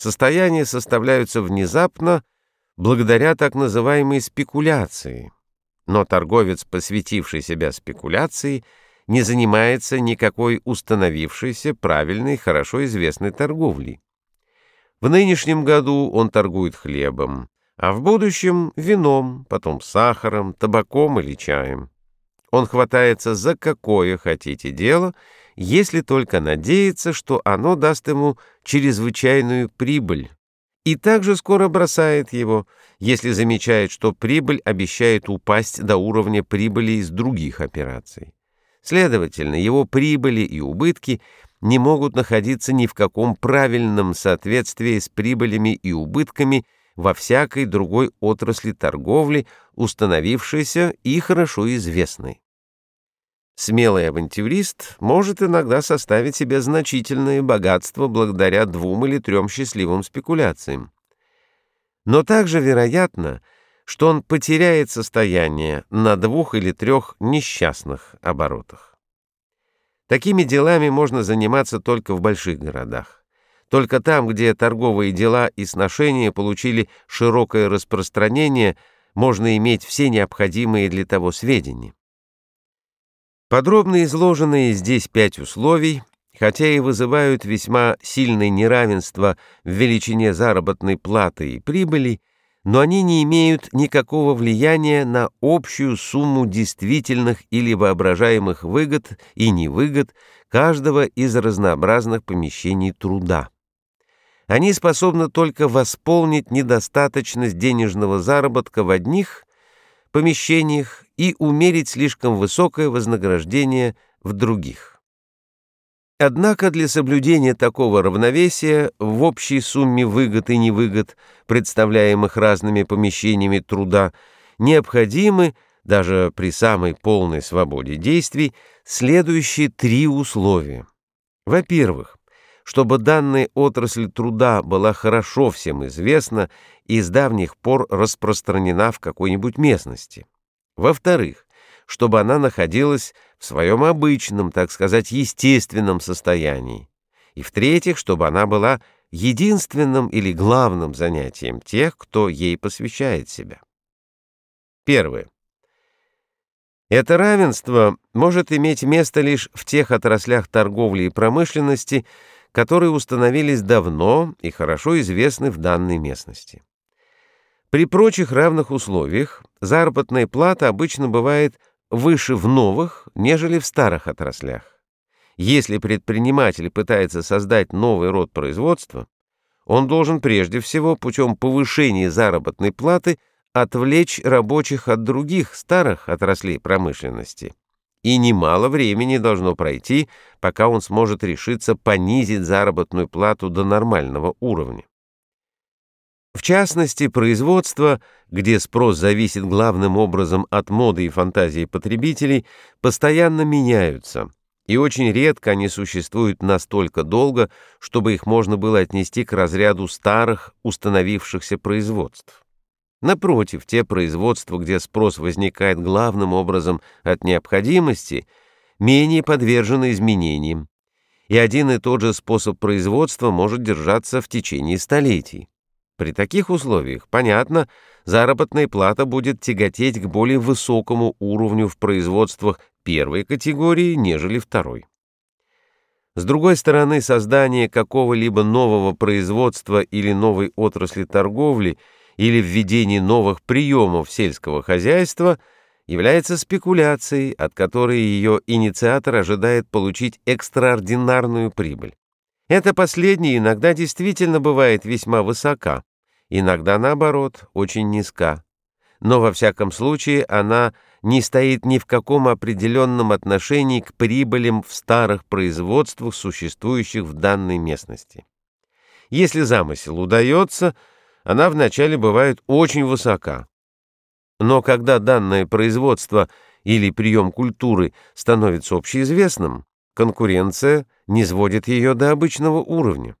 Состояния составляются внезапно благодаря так называемой спекуляции. Но торговец, посвятивший себя спекуляции, не занимается никакой установившейся, правильной, хорошо известной торговлей. В нынешнем году он торгует хлебом, а в будущем — вином, потом сахаром, табаком или чаем. Он хватается за какое хотите дело, если только надеется, что оно даст ему чрезвычайную прибыль, и также скоро бросает его, если замечает, что прибыль обещает упасть до уровня прибыли из других операций. Следовательно, его прибыли и убытки не могут находиться ни в каком правильном соответствии с прибылями и убытками во всякой другой отрасли торговли, установившейся и хорошо известной. Смелый авантюрист может иногда составить себе значительное богатство благодаря двум или трем счастливым спекуляциям. Но также вероятно, что он потеряет состояние на двух или трех несчастных оборотах. Такими делами можно заниматься только в больших городах. Только там, где торговые дела и сношения получили широкое распространение, можно иметь все необходимые для того сведения. Подробно изложенные здесь пять условий, хотя и вызывают весьма сильное неравенство в величине заработной платы и прибыли, но они не имеют никакого влияния на общую сумму действительных или воображаемых выгод и невыгод каждого из разнообразных помещений труда. Они способны только восполнить недостаточность денежного заработка в одних помещениях и умерить слишком высокое вознаграждение в других. Однако для соблюдения такого равновесия в общей сумме выгод и невыгод, представляемых разными помещениями труда, необходимы, даже при самой полной свободе действий, следующие три условия. Во-первых, чтобы данная отрасль труда была хорошо всем известна и с давних пор распространена в какой-нибудь местности. Во-вторых, чтобы она находилась в своем обычном, так сказать, естественном состоянии. И в-третьих, чтобы она была единственным или главным занятием тех, кто ей посвящает себя. Первое. Это равенство может иметь место лишь в тех отраслях торговли и промышленности, которые установились давно и хорошо известны в данной местности. При прочих равных условиях заработная плата обычно бывает выше в новых, нежели в старых отраслях. Если предприниматель пытается создать новый род производства, он должен прежде всего путем повышения заработной платы отвлечь рабочих от других старых отраслей промышленности. И немало времени должно пройти, пока он сможет решиться понизить заработную плату до нормального уровня. В частности, производство, где спрос зависит главным образом от моды и фантазии потребителей, постоянно меняются, и очень редко они существуют настолько долго, чтобы их можно было отнести к разряду старых установившихся производств. Напротив, те производства, где спрос возникает главным образом от необходимости, менее подвержены изменениям, и один и тот же способ производства может держаться в течение столетий. При таких условиях, понятно, заработная плата будет тяготеть к более высокому уровню в производствах первой категории, нежели второй. С другой стороны, создание какого-либо нового производства или новой отрасли торговли или введение новых приемов сельского хозяйства является спекуляцией, от которой ее инициатор ожидает получить экстраординарную прибыль. Это последнее иногда действительно бывает весьма высока, иногда, наоборот, очень низка. Но во всяком случае она не стоит ни в каком определенном отношении к прибылям в старых производствах, существующих в данной местности. Если замысел удается, она вначале бывает очень высока. Но когда данное производство или прием культуры становится общеизвестным, конкуренция не сводит ее до обычного уровня.